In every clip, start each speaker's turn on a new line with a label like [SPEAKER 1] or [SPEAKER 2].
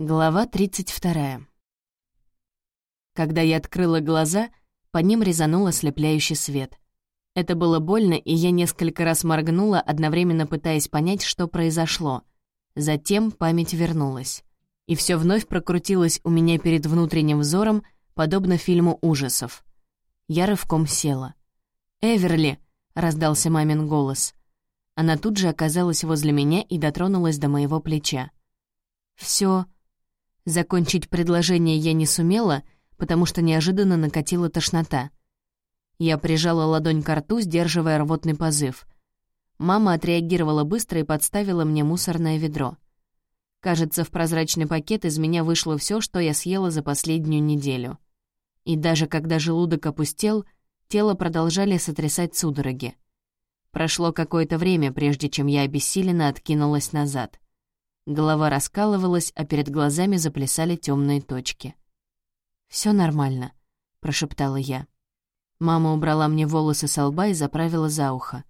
[SPEAKER 1] Глава 32. Когда я открыла глаза, по ним резанул ослепляющий свет. Это было больно, и я несколько раз моргнула, одновременно пытаясь понять, что произошло. Затем память вернулась. И все вновь прокрутилось у меня перед внутренним взором, подобно фильму ужасов. Я рывком села. «Эверли!» — раздался мамин голос. Она тут же оказалась возле меня и дотронулась до моего плеча. Все Закончить предложение я не сумела, потому что неожиданно накатила тошнота. Я прижала ладонь к рту, сдерживая рвотный позыв. Мама отреагировала быстро и подставила мне мусорное ведро. Кажется, в прозрачный пакет из меня вышло все, что я съела за последнюю неделю. И даже когда желудок опустел, тело продолжали сотрясать судороги. Прошло какое-то время, прежде чем я обессиленно откинулась назад — Голова раскалывалась, а перед глазами заплясали темные точки. Все нормально», — прошептала я. Мама убрала мне волосы со лба и заправила за ухо.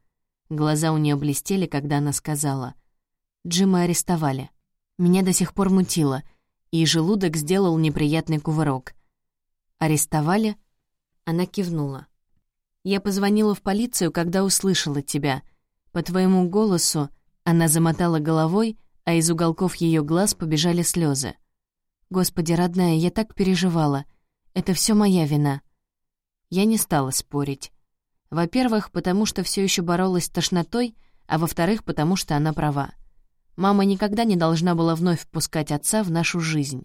[SPEAKER 1] Глаза у нее блестели, когда она сказала. «Джима арестовали. Меня до сих пор мутило, и желудок сделал неприятный кувырок. «Арестовали?» Она кивнула. «Я позвонила в полицию, когда услышала тебя. По твоему голосу...» Она замотала головой, а из уголков ее глаз побежали слезы. «Господи, родная, я так переживала. Это все моя вина». Я не стала спорить. Во-первых, потому что все еще боролась с тошнотой, а во-вторых, потому что она права. Мама никогда не должна была вновь впускать отца в нашу жизнь.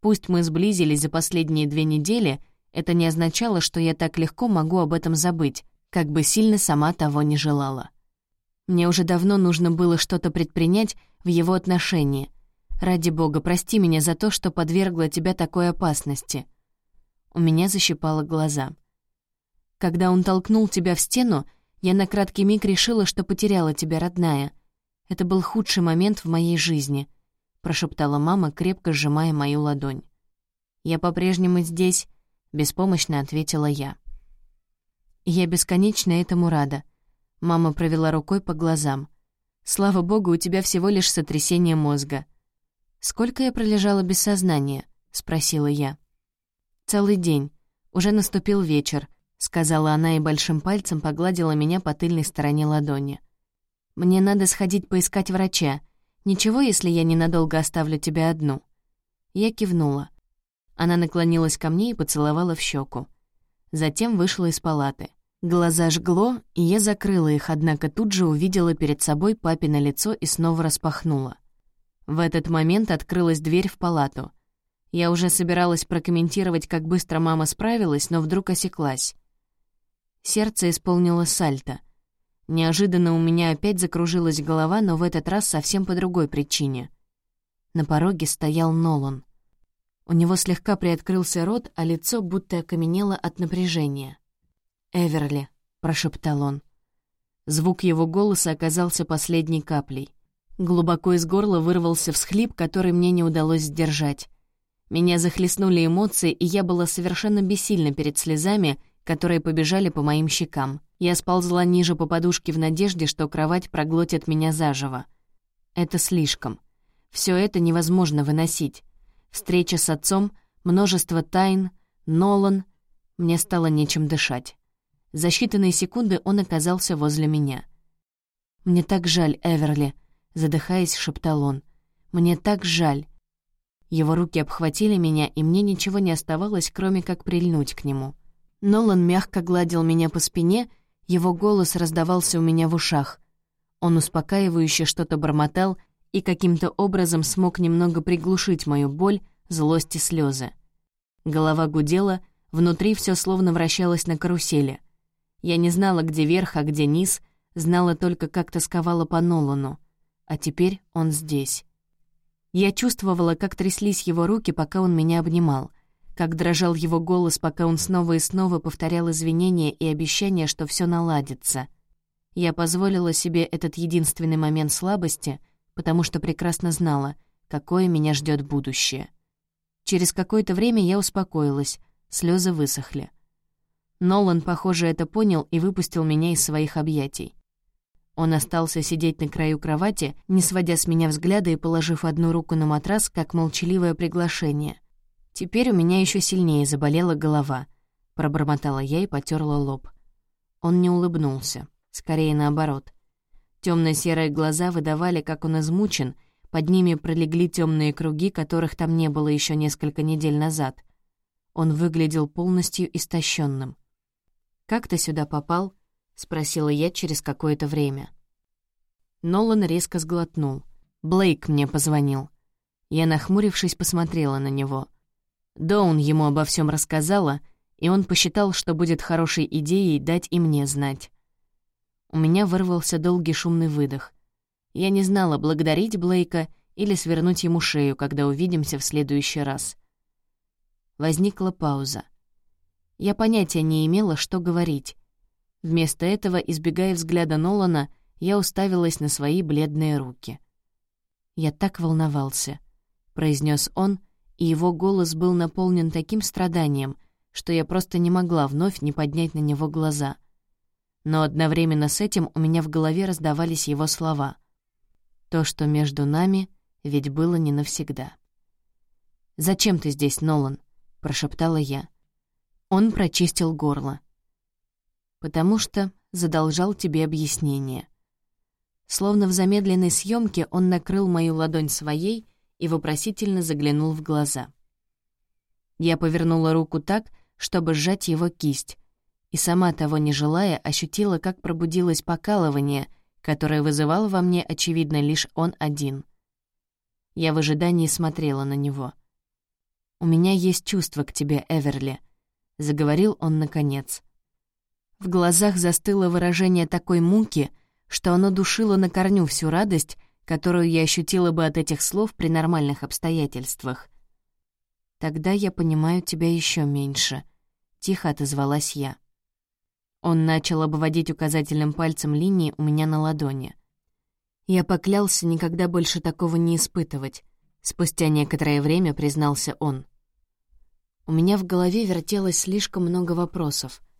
[SPEAKER 1] Пусть мы сблизились за последние две недели, это не означало, что я так легко могу об этом забыть, как бы сильно сама того не желала. Мне уже давно нужно было что-то предпринять в его отношении. Ради бога, прости меня за то, что подвергла тебя такой опасности. У меня защипало глаза. Когда он толкнул тебя в стену, я на краткий миг решила, что потеряла тебя, родная. Это был худший момент в моей жизни, прошептала мама, крепко сжимая мою ладонь. Я по-прежнему здесь, беспомощно ответила я. Я бесконечно этому рада. Мама провела рукой по глазам. «Слава богу, у тебя всего лишь сотрясение мозга». «Сколько я пролежала без сознания?» — спросила я. «Целый день. Уже наступил вечер», — сказала она и большим пальцем погладила меня по тыльной стороне ладони. «Мне надо сходить поискать врача. Ничего, если я ненадолго оставлю тебя одну?» Я кивнула. Она наклонилась ко мне и поцеловала в щеку. Затем вышла из палаты. Глаза жгло, и я закрыла их, однако тут же увидела перед собой папино лицо и снова распахнула. В этот момент открылась дверь в палату. Я уже собиралась прокомментировать, как быстро мама справилась, но вдруг осеклась. Сердце исполнило сальто. Неожиданно у меня опять закружилась голова, но в этот раз совсем по другой причине. На пороге стоял Нолан. У него слегка приоткрылся рот, а лицо будто окаменело от напряжения. «Эверли», — прошептал он. Звук его голоса оказался последней каплей. Глубоко из горла вырвался всхлип, который мне не удалось сдержать. Меня захлестнули эмоции, и я была совершенно бессильна перед слезами, которые побежали по моим щекам. Я сползла ниже по подушке в надежде, что кровать проглотит меня заживо. Это слишком. Все это невозможно выносить. Встреча с отцом, множество тайн, Нолан. Мне стало нечем дышать. За считанные секунды он оказался возле меня. «Мне так жаль, Эверли», — задыхаясь, шептал он. «Мне так жаль». Его руки обхватили меня, и мне ничего не оставалось, кроме как прильнуть к нему. Нолан мягко гладил меня по спине, его голос раздавался у меня в ушах. Он успокаивающе что-то бормотал и каким-то образом смог немного приглушить мою боль, злость и слезы. Голова гудела, внутри все словно вращалось на карусели. Я не знала, где верх, а где низ, знала только, как тосковала по Нолану. А теперь он здесь. Я чувствовала, как тряслись его руки, пока он меня обнимал, как дрожал его голос, пока он снова и снова повторял извинения и обещания, что все наладится. Я позволила себе этот единственный момент слабости, потому что прекрасно знала, какое меня ждет будущее. Через какое-то время я успокоилась, слезы высохли. Нолан, похоже, это понял и выпустил меня из своих объятий. Он остался сидеть на краю кровати, не сводя с меня взгляда и положив одну руку на матрас, как молчаливое приглашение. Теперь у меня еще сильнее заболела голова. Пробормотала я и потерла лоб. Он не улыбнулся, скорее наоборот. Темно-серые глаза выдавали, как он измучен, под ними пролегли темные круги, которых там не было еще несколько недель назад. Он выглядел полностью истощенным. «Как ты сюда попал?» — спросила я через какое-то время. Нолан резко сглотнул. Блейк мне позвонил. Я, нахмурившись, посмотрела на него. Доун ему обо всем рассказала, и он посчитал, что будет хорошей идеей дать и мне знать. У меня вырвался долгий шумный выдох. Я не знала, благодарить Блейка или свернуть ему шею, когда увидимся в следующий раз. Возникла пауза. Я понятия не имела, что говорить. Вместо этого, избегая взгляда Нолана, я уставилась на свои бледные руки. «Я так волновался», — произнес он, и его голос был наполнен таким страданием, что я просто не могла вновь не поднять на него глаза. Но одновременно с этим у меня в голове раздавались его слова. «То, что между нами, ведь было не навсегда». «Зачем ты здесь, Нолан?» — прошептала я. Он прочистил горло потому что задолжал тебе объяснение. Словно в замедленной съемке он накрыл мою ладонь своей и вопросительно заглянул в глаза. Я повернула руку так, чтобы сжать его кисть, и сама того не желая ощутила, как пробудилось покалывание, которое вызывал во мне, очевидно, лишь он один. Я в ожидании смотрела на него. «У меня есть чувство к тебе, Эверли», — заговорил он наконец. В глазах застыло выражение такой муки, что оно душило на корню всю радость, которую я ощутила бы от этих слов при нормальных обстоятельствах. «Тогда я понимаю тебя еще меньше», — тихо отозвалась я. Он начал обводить указательным пальцем линии у меня на ладони. Я поклялся никогда больше такого не испытывать. Спустя некоторое время признался он. У меня в голове вертелось слишком много вопросов —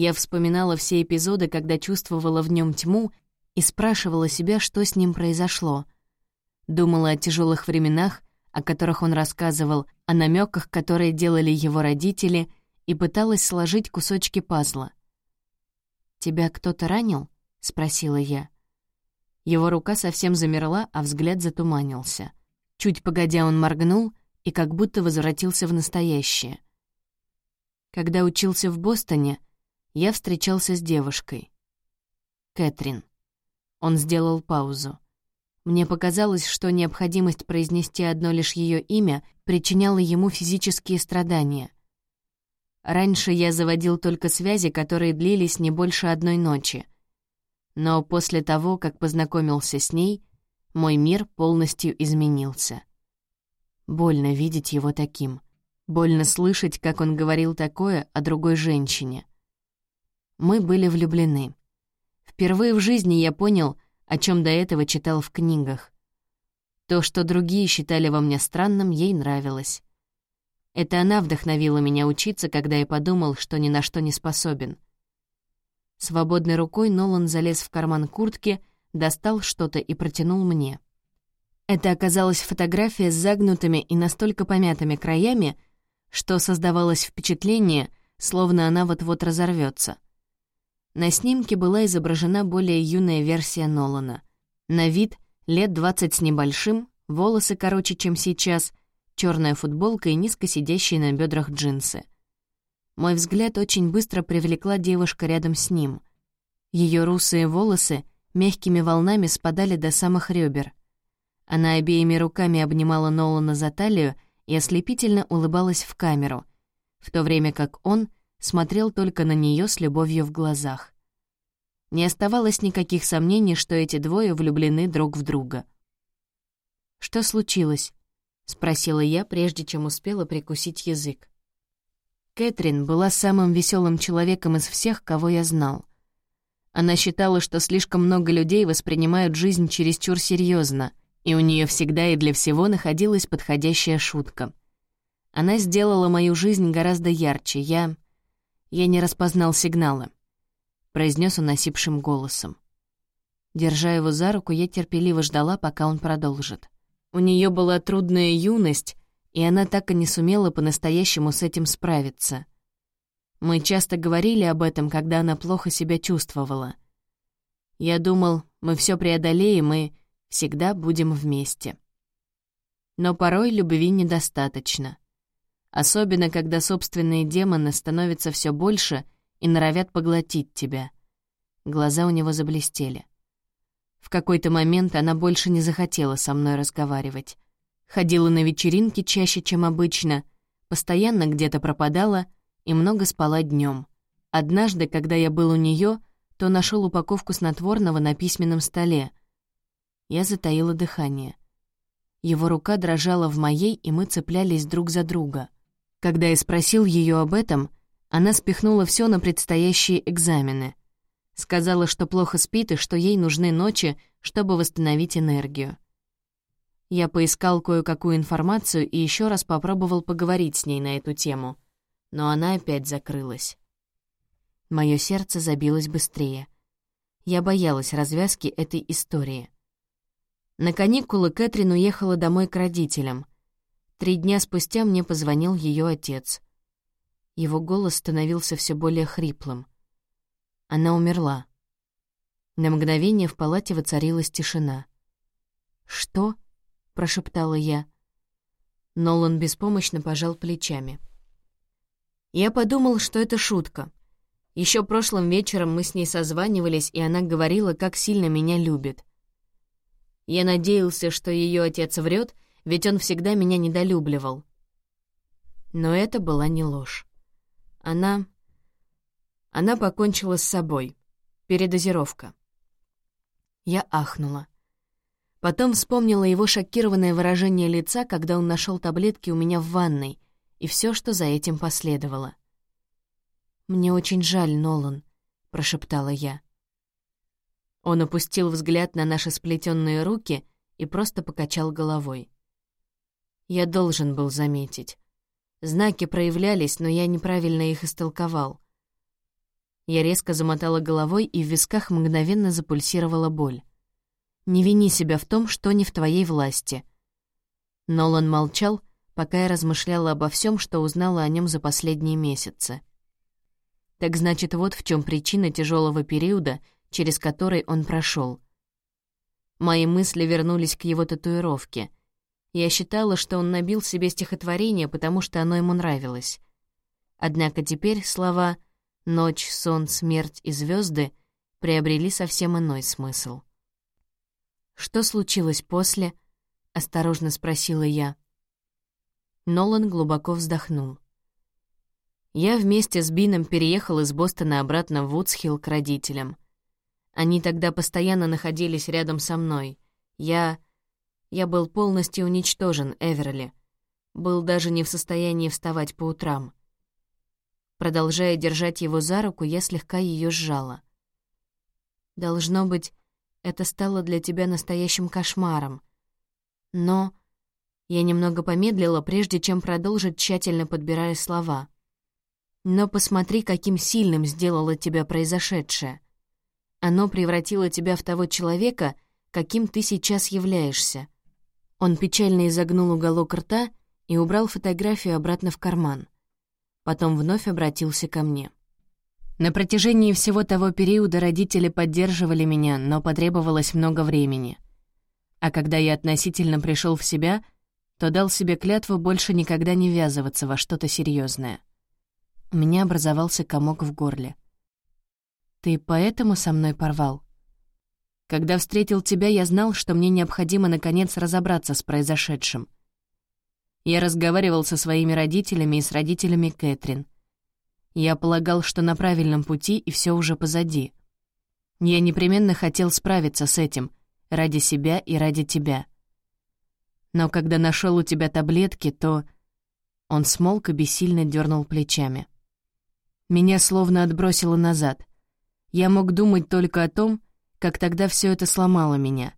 [SPEAKER 1] я вспоминала все эпизоды, когда чувствовала в нем тьму, и спрашивала себя, что с ним произошло. Думала о тяжелых временах, о которых он рассказывал, о намеках, которые делали его родители, и пыталась сложить кусочки пазла. «Тебя кто-то ранил?» — спросила я. Его рука совсем замерла, а взгляд затуманился. Чуть погодя он моргнул и как будто возвратился в настоящее. Когда учился в Бостоне, я встречался с девушкой. Кэтрин. Он сделал паузу. Мне показалось, что необходимость произнести одно лишь ее имя причиняла ему физические страдания. Раньше я заводил только связи, которые длились не больше одной ночи. Но после того, как познакомился с ней, мой мир полностью изменился. Больно видеть его таким. Больно слышать, как он говорил такое о другой женщине. Мы были влюблены. Впервые в жизни я понял, о чем до этого читал в книгах. То, что другие считали во мне странным, ей нравилось. Это она вдохновила меня учиться, когда я подумал, что ни на что не способен. Свободной рукой Нолан залез в карман куртки, достал что-то и протянул мне. Это оказалась фотография с загнутыми и настолько помятыми краями, что создавалось впечатление, словно она вот-вот разорвется. На снимке была изображена более юная версия Нолана. На вид лет 20 с небольшим, волосы короче, чем сейчас, черная футболка и низко сидящие на бедрах джинсы. Мой взгляд очень быстро привлекла девушка рядом с ним. Ее русые волосы мягкими волнами спадали до самых ребер. Она обеими руками обнимала Нолана за талию и ослепительно улыбалась в камеру, в то время как он — смотрел только на нее с любовью в глазах. Не оставалось никаких сомнений, что эти двое влюблены друг в друга. «Что случилось?» — спросила я, прежде чем успела прикусить язык. Кэтрин была самым веселым человеком из всех, кого я знал. Она считала, что слишком много людей воспринимают жизнь чересчур серьезно, и у нее всегда и для всего находилась подходящая шутка. Она сделала мою жизнь гораздо ярче, я... Я не распознал сигнала», — произнес он осипшим голосом. Держа его за руку, я терпеливо ждала, пока он продолжит. У нее была трудная юность, и она так и не сумела по-настоящему с этим справиться. Мы часто говорили об этом, когда она плохо себя чувствовала. Я думал, мы все преодолеем и всегда будем вместе. Но порой любви недостаточно. Особенно, когда собственные демоны становятся все больше и норовят поглотить тебя. Глаза у него заблестели. В какой-то момент она больше не захотела со мной разговаривать. Ходила на вечеринки чаще, чем обычно, постоянно где-то пропадала и много спала днем. Однажды, когда я был у нее, то нашел упаковку снотворного на письменном столе. Я затаила дыхание. Его рука дрожала в моей, и мы цеплялись друг за друга. Когда я спросил ее об этом, она спихнула все на предстоящие экзамены. Сказала, что плохо спит и что ей нужны ночи, чтобы восстановить энергию. Я поискал кое-какую информацию и еще раз попробовал поговорить с ней на эту тему. Но она опять закрылась. Моё сердце забилось быстрее. Я боялась развязки этой истории. На каникулы Кэтрин уехала домой к родителям. Три дня спустя мне позвонил её отец. Его голос становился все более хриплым. Она умерла. На мгновение в палате воцарилась тишина. «Что?» прошептала я. Нолан беспомощно пожал плечами. Я подумал, что это шутка. Еще прошлым вечером мы с ней созванивались, и она говорила, как сильно меня любит. Я надеялся, что ее отец врет, ведь он всегда меня недолюбливал. Но это была не ложь. Она... Она покончила с собой. Передозировка. Я ахнула. Потом вспомнила его шокированное выражение лица, когда он нашел таблетки у меня в ванной, и все, что за этим последовало. «Мне очень жаль, Нолан», — прошептала я. Он опустил взгляд на наши сплетенные руки и просто покачал головой. Я должен был заметить. Знаки проявлялись, но я неправильно их истолковал. Я резко замотала головой, и в висках мгновенно запульсировала боль. Не вини себя в том, что не в твоей власти». Нолан молчал, пока я размышляла обо всем, что узнала о нем за последние месяцы. Так значит, вот в чем причина тяжелого периода, через который он прошел. Мои мысли вернулись к его татуировке. Я считала, что он набил себе стихотворение, потому что оно ему нравилось. Однако теперь слова «ночь, сон, смерть и звезды приобрели совсем иной смысл. «Что случилось после?» — осторожно спросила я. Нолан глубоко вздохнул. Я вместе с Бином переехал из Бостона обратно в Вудсхилл к родителям. Они тогда постоянно находились рядом со мной. Я... Я был полностью уничтожен, Эверли. Был даже не в состоянии вставать по утрам. Продолжая держать его за руку, я слегка ее сжала. Должно быть, это стало для тебя настоящим кошмаром. Но... Я немного помедлила, прежде чем продолжить, тщательно подбирая слова. Но посмотри, каким сильным сделало тебя произошедшее. Оно превратило тебя в того человека, каким ты сейчас являешься. Он печально изогнул уголок рта и убрал фотографию обратно в карман. Потом вновь обратился ко мне. На протяжении всего того периода родители поддерживали меня, но потребовалось много времени. А когда я относительно пришел в себя, то дал себе клятву больше никогда не ввязываться во что-то серьезное. У меня образовался комок в горле. «Ты поэтому со мной порвал?» Когда встретил тебя, я знал, что мне необходимо наконец разобраться с произошедшим. Я разговаривал со своими родителями и с родителями Кэтрин — я полагал, что на правильном пути и все уже позади. Я непременно хотел справиться с этим, ради себя и ради тебя. Но когда нашел у тебя таблетки, то... Он смолк и бессильно дернул плечами. Меня словно отбросило назад. Я мог думать только о том, как тогда все это сломало меня.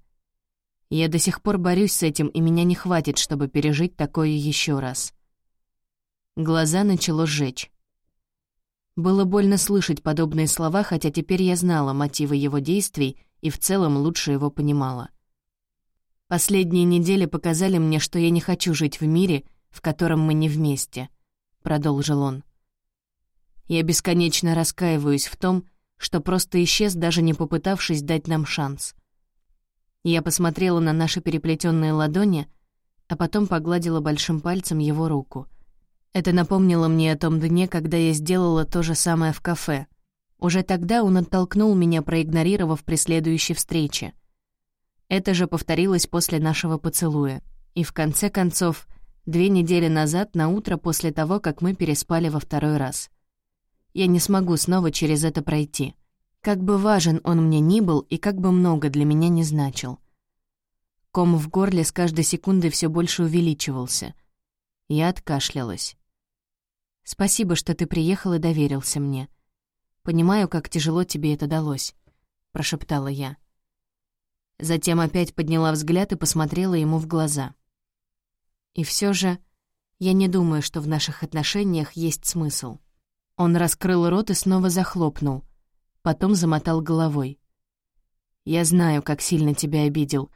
[SPEAKER 1] Я до сих пор борюсь с этим, и меня не хватит, чтобы пережить такое еще раз. Глаза начало сжечь. Было больно слышать подобные слова, хотя теперь я знала мотивы его действий и в целом лучше его понимала. «Последние недели показали мне, что я не хочу жить в мире, в котором мы не вместе», — продолжил он. «Я бесконечно раскаиваюсь в том, что просто исчез, даже не попытавшись дать нам шанс. Я посмотрела на наши переплетенные ладони, а потом погладила большим пальцем его руку. Это напомнило мне о том дне, когда я сделала то же самое в кафе. Уже тогда он оттолкнул меня, проигнорировав при следующей встрече. Это же повторилось после нашего поцелуя. И в конце концов, две недели назад, на утро после того, как мы переспали во второй раз. Я не смогу снова через это пройти. Как бы важен он мне ни был и как бы много для меня не значил. Ком в горле с каждой секундой все больше увеличивался. Я откашлялась. «Спасибо, что ты приехал и доверился мне. Понимаю, как тяжело тебе это далось», — прошептала я. Затем опять подняла взгляд и посмотрела ему в глаза. И все же я не думаю, что в наших отношениях есть смысл. Он раскрыл рот и снова захлопнул — потом замотал головой. «Я знаю, как сильно тебя обидел.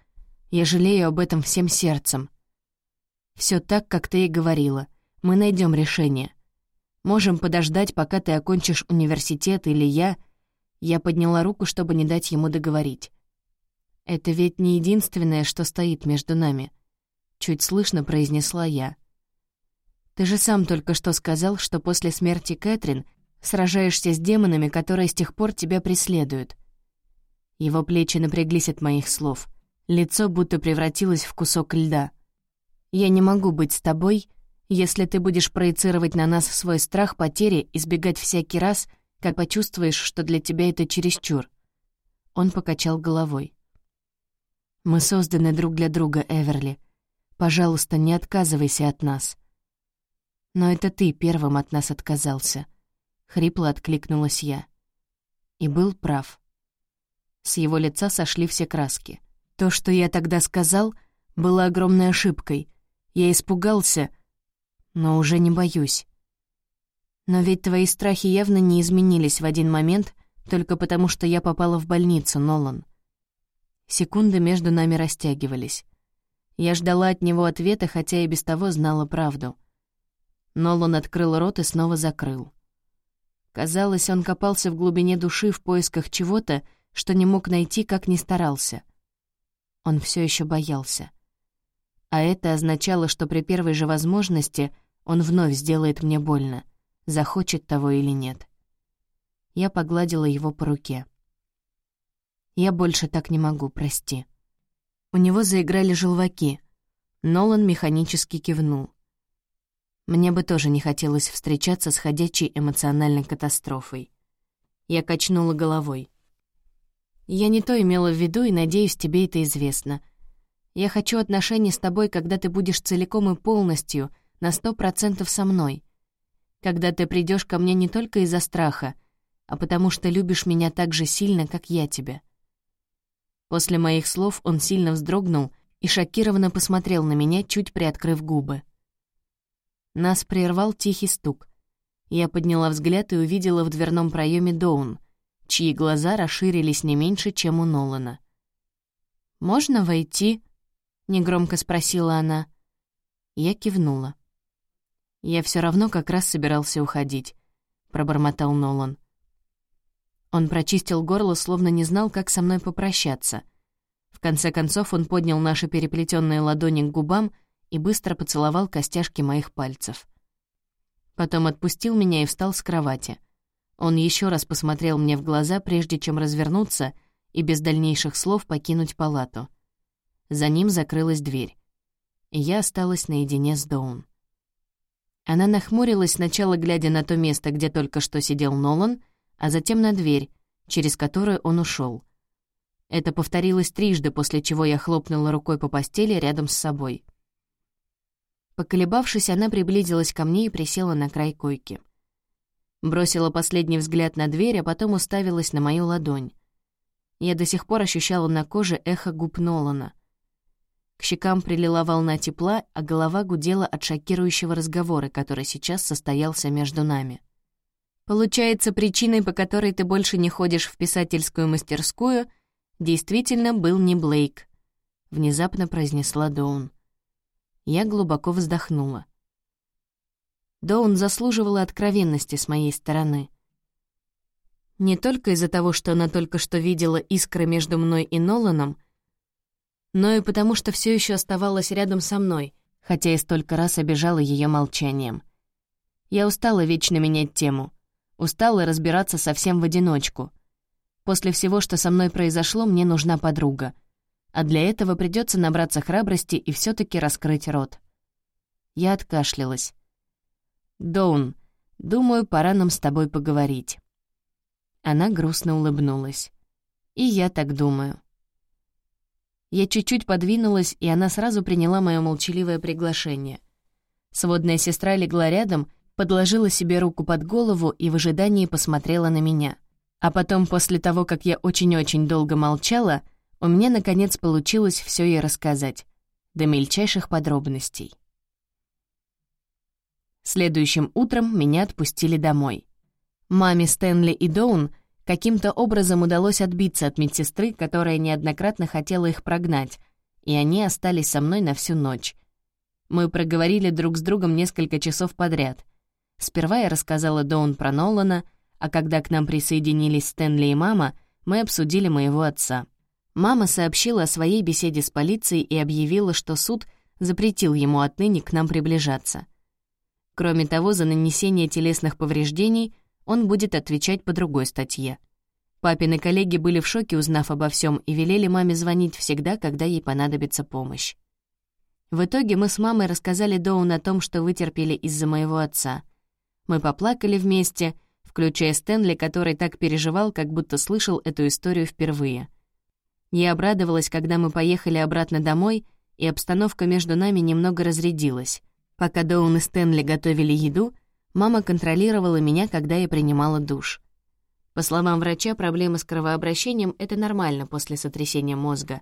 [SPEAKER 1] Я жалею об этом всем сердцем. Все так, как ты и говорила. Мы найдем решение. Можем подождать, пока ты окончишь университет или я...» Я подняла руку, чтобы не дать ему договорить. «Это ведь не единственное, что стоит между нами», — чуть слышно произнесла я. «Ты же сам только что сказал, что после смерти Кэтрин Сражаешься с демонами, которые с тех пор тебя преследуют. Его плечи напряглись от моих слов. Лицо будто превратилось в кусок льда. «Я не могу быть с тобой, если ты будешь проецировать на нас свой страх потери, избегать всякий раз, как почувствуешь, что для тебя это чересчур». Он покачал головой. «Мы созданы друг для друга, Эверли. Пожалуйста, не отказывайся от нас». «Но это ты первым от нас отказался. — хрипло откликнулась я. И был прав. С его лица сошли все краски. То, что я тогда сказал, было огромной ошибкой. Я испугался, но уже не боюсь. Но ведь твои страхи явно не изменились в один момент, только потому что я попала в больницу, Нолан. Секунды между нами растягивались. Я ждала от него ответа, хотя и без того знала правду. Нолан открыл рот и снова закрыл. Казалось, он копался в глубине души в поисках чего-то, что не мог найти, как ни старался. Он все еще боялся. А это означало, что при первой же возможности он вновь сделает мне больно, захочет того или нет. Я погладила его по руке. «Я больше так не могу, прости». У него заиграли желваки. Нолан механически кивнул. Мне бы тоже не хотелось встречаться с ходячей эмоциональной катастрофой. Я качнула головой. Я не то имела в виду, и, надеюсь, тебе это известно. Я хочу отношений с тобой, когда ты будешь целиком и полностью, на сто процентов со мной. Когда ты придешь ко мне не только из-за страха, а потому что любишь меня так же сильно, как я тебя. После моих слов он сильно вздрогнул и шокированно посмотрел на меня, чуть приоткрыв губы. Нас прервал тихий стук. Я подняла взгляд и увидела в дверном проеме Доун, чьи глаза расширились не меньше, чем у Нолана. «Можно войти?» — негромко спросила она. Я кивнула. «Я все равно как раз собирался уходить», — пробормотал Нолан. Он прочистил горло, словно не знал, как со мной попрощаться. В конце концов он поднял наши переплетенные ладони к губам — и быстро поцеловал костяшки моих пальцев. Потом отпустил меня и встал с кровати. Он еще раз посмотрел мне в глаза, прежде чем развернуться и без дальнейших слов покинуть палату. За ним закрылась дверь. И я осталась наедине с Доун. Она нахмурилась, сначала глядя на то место, где только что сидел Нолан, а затем на дверь, через которую он ушел. Это повторилось трижды, после чего я хлопнула рукой по постели рядом с собой. Поколебавшись, она приблизилась ко мне и присела на край койки. Бросила последний взгляд на дверь, а потом уставилась на мою ладонь. Я до сих пор ощущала на коже эхо губ Нолана. К щекам прилила волна тепла, а голова гудела от шокирующего разговора, который сейчас состоялся между нами. «Получается, причиной, по которой ты больше не ходишь в писательскую мастерскую, действительно был не Блейк», — внезапно произнесла Доун. Я глубоко вздохнула. Доун заслуживала откровенности с моей стороны. Не только из-за того, что она только что видела искры между мной и Ноланом, но и потому, что все еще оставалась рядом со мной, хотя и столько раз обижала ее молчанием. Я устала вечно менять тему, устала разбираться совсем в одиночку. После всего, что со мной произошло, мне нужна подруга, а для этого придется набраться храбрости и все таки раскрыть рот. Я откашлялась. «Доун, думаю, пора нам с тобой поговорить». Она грустно улыбнулась. «И я так думаю». Я чуть-чуть подвинулась, и она сразу приняла мое молчаливое приглашение. Сводная сестра легла рядом, подложила себе руку под голову и в ожидании посмотрела на меня. А потом, после того, как я очень-очень долго молчала, у меня, наконец, получилось все ей рассказать, до мельчайших подробностей. Следующим утром меня отпустили домой. Маме Стэнли и Доун — Каким-то образом удалось отбиться от медсестры, которая неоднократно хотела их прогнать, и они остались со мной на всю ночь. Мы проговорили друг с другом несколько часов подряд. Сперва я рассказала Доун про Нолана, а когда к нам присоединились Стэнли и мама, мы обсудили моего отца. Мама сообщила о своей беседе с полицией и объявила, что суд запретил ему отныне к нам приближаться. Кроме того, за нанесение телесных повреждений — он будет отвечать по другой статье. Папины коллеги были в шоке, узнав обо всем, и велели маме звонить всегда, когда ей понадобится помощь. В итоге мы с мамой рассказали Доун о том, что вытерпели из-за моего отца. Мы поплакали вместе, включая Стэнли, который так переживал, как будто слышал эту историю впервые. Я обрадовалась, когда мы поехали обратно домой, и обстановка между нами немного разрядилась. Пока Доун и Стэнли готовили еду, Мама контролировала меня, когда я принимала душ. По словам врача, проблемы с кровообращением — это нормально после сотрясения мозга,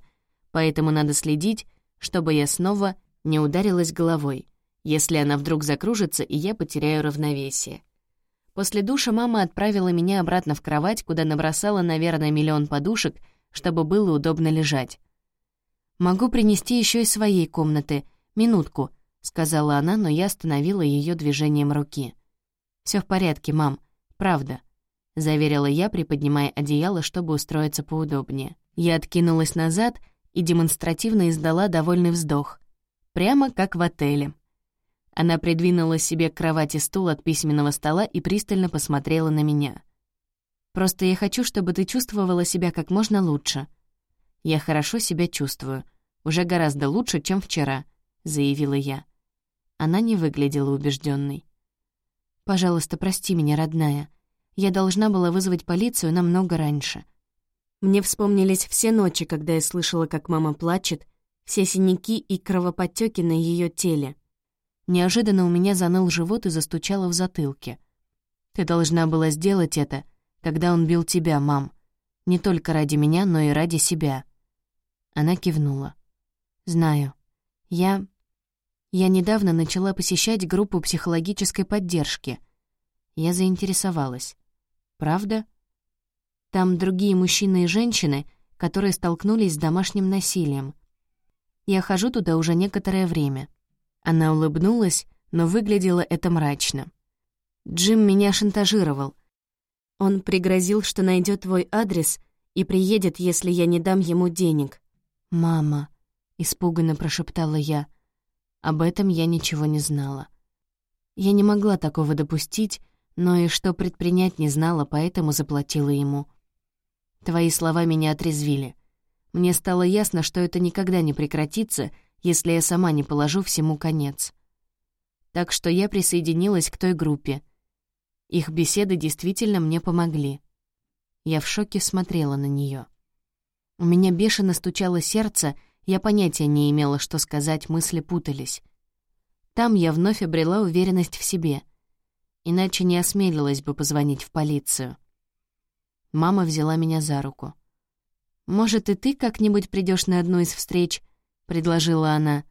[SPEAKER 1] поэтому надо следить, чтобы я снова не ударилась головой, если она вдруг закружится, и я потеряю равновесие. После душа мама отправила меня обратно в кровать, куда набросала, наверное, миллион подушек, чтобы было удобно лежать. «Могу принести еще из своей комнаты. Минутку», — сказала она, но я остановила ее движением руки. Все в порядке, мам. Правда», — заверила я, приподнимая одеяло, чтобы устроиться поудобнее. Я откинулась назад и демонстративно издала довольный вздох. Прямо как в отеле. Она придвинула себе к кровати стул от письменного стола и пристально посмотрела на меня. «Просто я хочу, чтобы ты чувствовала себя как можно лучше». «Я хорошо себя чувствую. Уже гораздо лучше, чем вчера», — заявила я. Она не выглядела убежденной. «Пожалуйста, прости меня, родная. Я должна была вызвать полицию намного раньше». Мне вспомнились все ночи, когда я слышала, как мама плачет, все синяки и кровоподтёки на её теле. Неожиданно у меня заныл живот и застучало в затылке. «Ты должна была сделать это, когда он бил тебя, мам. Не только ради меня, но и ради себя». Она кивнула. «Знаю. Я... Я недавно начала посещать группу психологической поддержки. Я заинтересовалась. Правда? Там другие мужчины и женщины, которые столкнулись с домашним насилием. Я хожу туда уже некоторое время. Она улыбнулась, но выглядело это мрачно. Джим меня шантажировал. Он пригрозил, что найдет твой адрес и приедет, если я не дам ему денег. «Мама», — испуганно прошептала я, — об этом я ничего не знала. Я не могла такого допустить, но и что предпринять не знала, поэтому заплатила ему. Твои слова меня отрезвили. Мне стало ясно, что это никогда не прекратится, если я сама не положу всему конец. Так что я присоединилась к той группе. Их беседы действительно мне помогли. Я в шоке смотрела на нее. У меня бешено стучало сердце, я понятия не имела, что сказать, мысли путались. Там я вновь обрела уверенность в себе. Иначе не осмелилась бы позвонить в полицию. Мама взяла меня за руку. «Может, и ты как-нибудь придешь на одну из встреч?» — предложила она.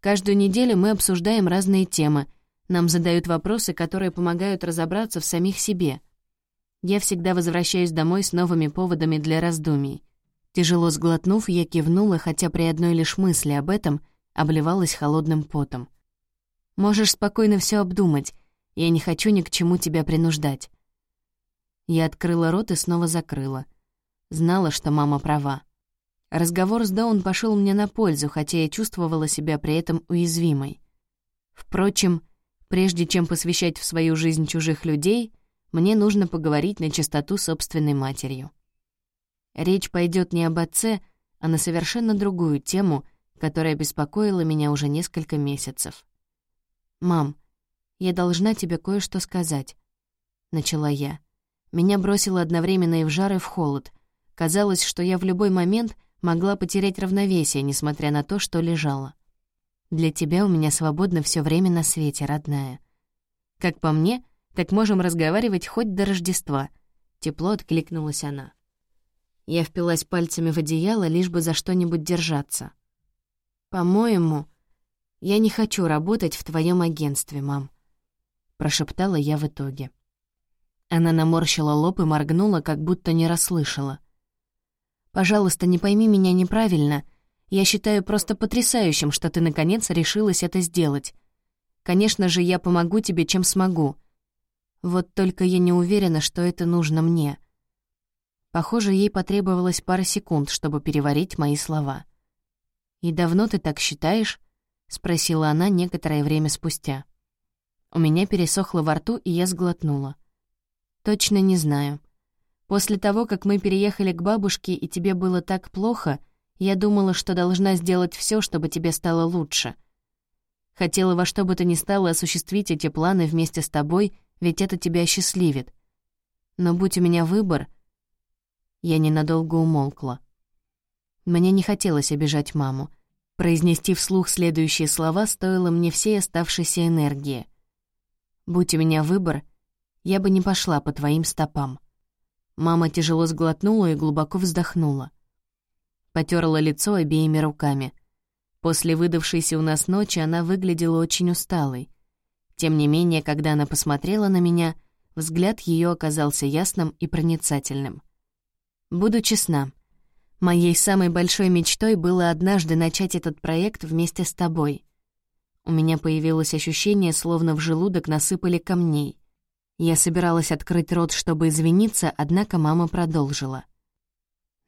[SPEAKER 1] «Каждую неделю мы обсуждаем разные темы. Нам задают вопросы, которые помогают разобраться в самих себе. Я всегда возвращаюсь домой с новыми поводами для раздумий. Тяжело сглотнув, я кивнула, хотя при одной лишь мысли об этом обливалась холодным потом. «Можешь спокойно все обдумать. Я не хочу ни к чему тебя принуждать». Я открыла рот и снова закрыла. Знала, что мама права. Разговор с Даун пошел мне на пользу, хотя я чувствовала себя при этом уязвимой. Впрочем, прежде чем посвящать в свою жизнь чужих людей, мне нужно поговорить на чистоту собственной матерью. Речь пойдет не об отце, а на совершенно другую тему, которая беспокоила меня уже несколько месяцев. «Мам, я должна тебе кое-что сказать», — начала я. Меня бросило одновременно и в жар, и в холод. Казалось, что я в любой момент могла потерять равновесие, несмотря на то, что лежала. Для тебя у меня свободно все время на свете, родная. Как по мне, так можем разговаривать хоть до Рождества. Тепло откликнулась она. Я впилась пальцами в одеяло, лишь бы за что-нибудь держаться. «По-моему, я не хочу работать в твоем агентстве, мам», — прошептала я в итоге. Она наморщила лоб и моргнула, как будто не расслышала. «Пожалуйста, не пойми меня неправильно. Я считаю просто потрясающим, что ты, наконец, решилась это сделать. Конечно же, я помогу тебе, чем смогу. Вот только я не уверена, что это нужно мне». Похоже, ей потребовалось пара секунд, чтобы переварить мои слова. «И давно ты так считаешь?» — спросила она некоторое время спустя. У меня пересохло во рту, и я сглотнула. «Точно не знаю. После того, как мы переехали к бабушке, и тебе было так плохо, я думала, что должна сделать все, чтобы тебе стало лучше. Хотела во что бы то ни стало осуществить эти планы вместе с тобой, ведь это тебя осчастливит. Но будь у меня выбор, я ненадолго умолкла. Мне не хотелось обижать маму. Произнести вслух следующие слова стоило мне всей оставшейся энергии. «Будь у меня выбор, я бы не пошла по твоим стопам». Мама тяжело сглотнула и глубоко вздохнула. Потерла лицо обеими руками. После выдавшейся у нас ночи она выглядела очень усталой. Тем не менее, когда она посмотрела на меня, взгляд ее оказался ясным и проницательным — Буду честна. Моей самой большой мечтой было однажды начать этот проект вместе с тобой. У меня появилось ощущение, словно в желудок насыпали камней. Я собиралась открыть рот, чтобы извиниться, однако мама продолжила.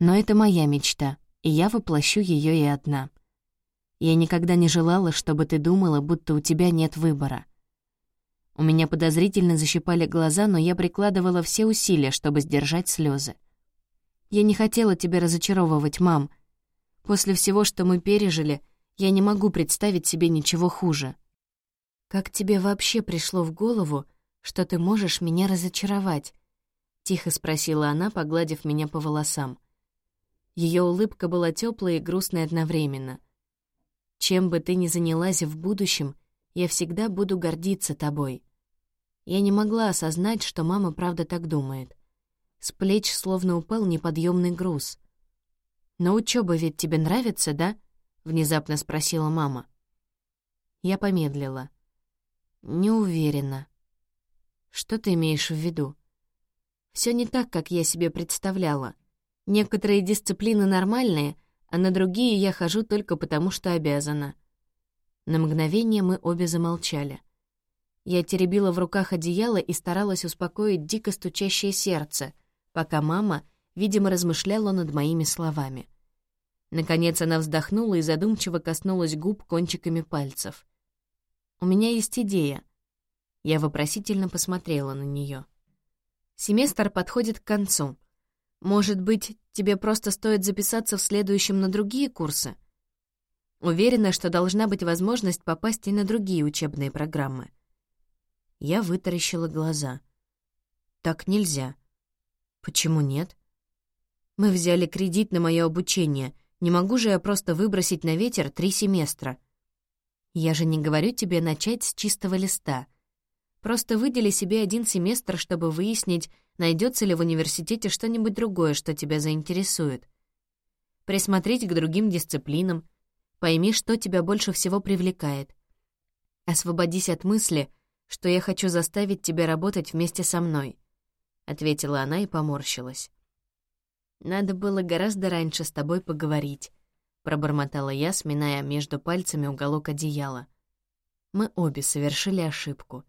[SPEAKER 1] Но это моя мечта, и я воплощу ее и одна. Я никогда не желала, чтобы ты думала, будто у тебя нет выбора. У меня подозрительно защипали глаза, но я прикладывала все усилия, чтобы сдержать слезы. Я не хотела тебя разочаровывать, мам. После всего, что мы пережили, я не могу представить себе ничего хуже. Как тебе вообще пришло в голову, что ты можешь меня разочаровать?» — тихо спросила она, погладив меня по волосам. Ее улыбка была теплой и грустной одновременно. «Чем бы ты ни занялась в будущем, я всегда буду гордиться тобой». Я не могла осознать, что мама правда так думает. С плеч словно упал неподъемный груз. «Но учеба ведь тебе нравится, да?» — внезапно спросила мама. Я помедлила. «Не уверена». «Что ты имеешь в виду?» Все не так, как я себе представляла. Некоторые дисциплины нормальные, а на другие я хожу только потому, что обязана». На мгновение мы обе замолчали. Я теребила в руках одеяло и старалась успокоить дико стучащее сердце — пока мама, видимо, размышляла над моими словами. Наконец она вздохнула и задумчиво коснулась губ кончиками пальцев. «У меня есть идея». Я вопросительно посмотрела на нее. «Семестр подходит к концу. Может быть, тебе просто стоит записаться в следующем на другие курсы?» Уверена, что должна быть возможность попасть и на другие учебные программы. Я вытаращила глаза. «Так нельзя. «Почему нет?» «Мы взяли кредит на мое обучение. Не могу же я просто выбросить на ветер три семестра». «Я же не говорю тебе начать с чистого листа. Просто выдели себе один семестр, чтобы выяснить, найдется ли в университете что-нибудь другое, что тебя заинтересует. Присмотреть к другим дисциплинам. Пойми, что тебя больше всего привлекает. Освободись от мысли, что я хочу заставить тебя работать вместе со мной. — ответила она и поморщилась. Надо было гораздо раньше с тобой поговорить», — пробормотала я, сминая между пальцами уголок одеяла. Мы обе совершили ошибку.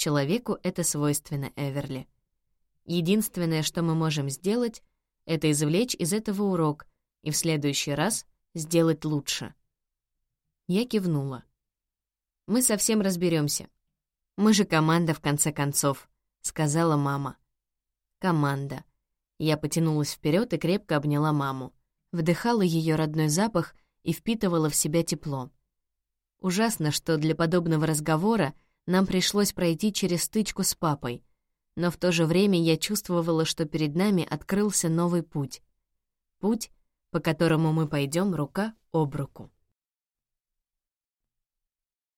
[SPEAKER 1] Человеку это свойственно, Эверли. Единственное, что мы можем сделать, это извлечь из этого урок и в следующий раз сделать лучше. Я кивнула. «Мы совсем разберемся. Мы же команда, в конце концов», — сказала мама. «Команда». Я потянулась вперед и крепко обняла маму. Вдыхала ее родной запах и впитывала в себя тепло. Ужасно, что для подобного разговора нам пришлось пройти через стычку с папой, но в то же время я чувствовала, что перед нами открылся новый путь. Путь, по которому мы пойдем рука об руку.